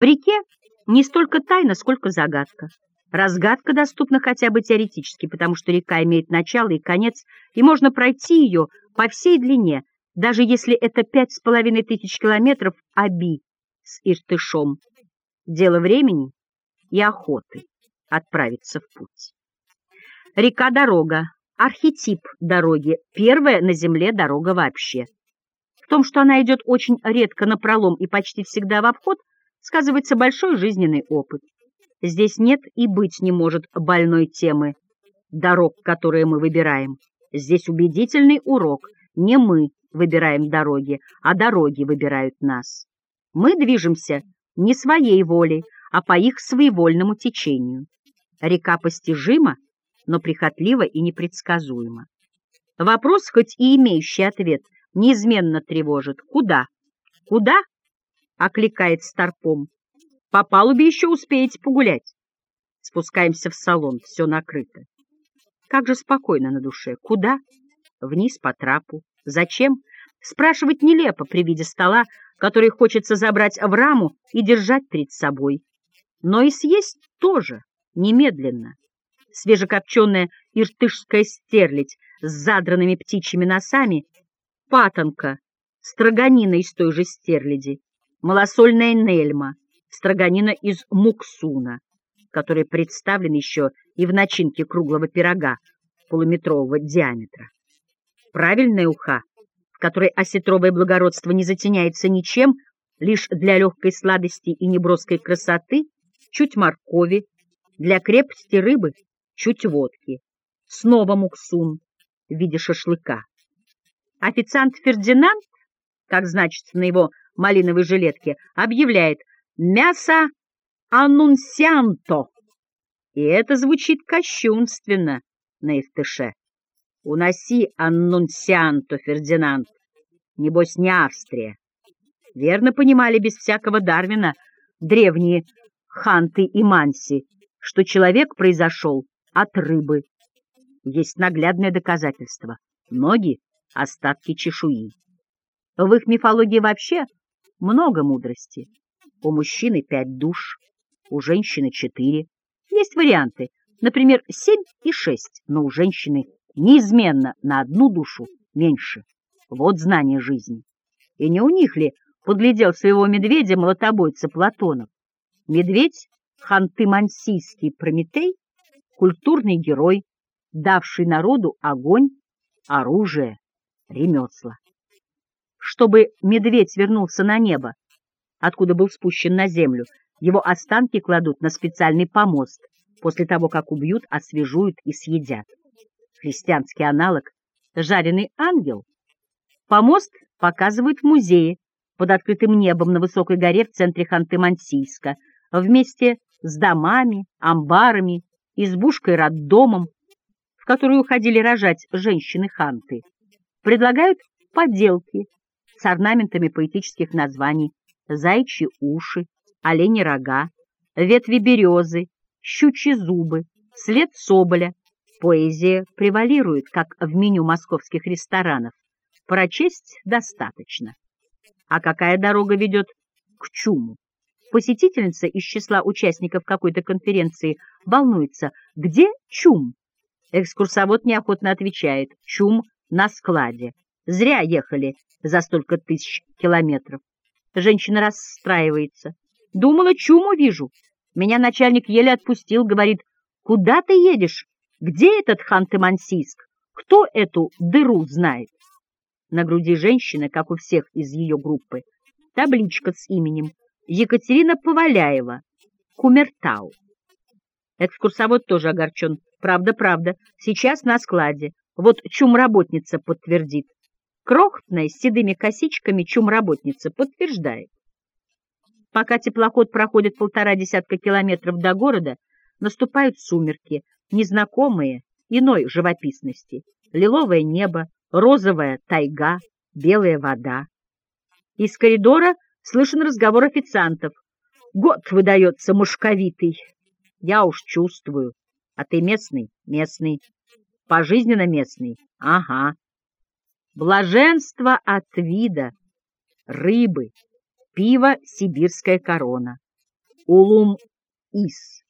В реке не столько тайна, сколько загадка. Разгадка доступна хотя бы теоретически, потому что река имеет начало и конец, и можно пройти ее по всей длине, даже если это пять с половиной тысяч километров Аби с Иртышом. Дело времени и охоты отправиться в путь. Река-дорога, архетип дороги, первая на земле дорога вообще. В том, что она идет очень редко на пролом и почти всегда в обход, сказывается большой жизненный опыт. Здесь нет и быть не может больной темы дорог, которые мы выбираем. Здесь убедительный урок. Не мы выбираем дороги, а дороги выбирают нас. Мы движемся не своей волей, а по их своевольному течению. Река постижима, но прихотлива и непредсказуема. Вопрос, хоть и имеющий ответ, неизменно тревожит. Куда? Куда? Окликает старпом. По палубе еще успеете погулять. Спускаемся в салон, все накрыто. Как же спокойно на душе. Куда? Вниз по трапу. Зачем? Спрашивать нелепо при виде стола, который хочется забрать в раму и держать перед собой. Но и съесть тоже, немедленно. Свежекопченая иртышская стерлядь с задранными птичьими носами, патонка, строганина из той же стерляди, малосольная нельма, строганина из муксуна, который представлен еще и в начинке круглого пирога полуметрового диаметра. Правильная уха, в которой осетровое благородство не затеняется ничем, лишь для легкой сладости и неброской красоты, чуть моркови, для крепости рыбы чуть водки, снова муксун в виде шашлыка. Официант Фердинанд, как значится на его малиновой жилетке, объявляет «мясо аннунсианто». И это звучит кощунственно на Иртыше. «Уноси аннунсианто, Фердинанд, небось не Австрия». Верно понимали без всякого Дарвина древние ханты и манси, что человек произошел от рыбы. Есть наглядное доказательство. Ноги — остатки чешуи. В их мифологии вообще много мудрости. У мужчины пять душ, у женщины четыре. Есть варианты, например, семь и шесть, но у женщины неизменно на одну душу меньше. Вот знание жизни. И не у них ли подглядел своего медведя молотобойца Платонов? Медведь — ханты-мансийский Прометей, культурный герой, давший народу огонь, оружие, ремесла. Чтобы медведь вернулся на небо, откуда был спущен на землю, его останки кладут на специальный помост, после того, как убьют, освежуют и съедят. Христианский аналог — жареный ангел. Помост показывают в музее под открытым небом на высокой горе в центре Ханты-Мансийска, вместе с домами, амбарами, избушкой-роддомом, в которую уходили рожать женщины-ханты. Предлагают поделки с орнаментами поэтических названий «Зайчьи уши», «Олени рога», «Ветви березы», «Щучьи зубы», «След соболя». Поэзия превалирует, как в меню московских ресторанов. Прочесть достаточно. А какая дорога ведет к чуму? Посетительница из числа участников какой-то конференции волнуется. Где чум? Экскурсовод неохотно отвечает. Чум на складе. Зря ехали за столько тысяч километров. Женщина расстраивается. Думала, чуму вижу. Меня начальник еле отпустил, говорит, куда ты едешь? Где этот Ханты-Мансийск? Кто эту дыру знает? На груди женщины, как у всех из ее группы, табличка с именем Екатерина Поваляева, Кумертау. Экскурсовод тоже огорчен. Правда, правда. Сейчас на складе. Вот чум-работница подтвердит. Крохотная, с седыми косичками чум-работница подтверждает. Пока теплоход проходит полтора десятка километров до города, наступают сумерки, незнакомые, иной живописности. Лиловое небо, розовая тайга, белая вода. Из коридора слышен разговор официантов. Год выдается мушковитый. Я уж чувствую. А ты местный? Местный. Пожизненно местный? Ага. Блаженство от вида, рыбы, пиво «Сибирская корона». Улум-Ис.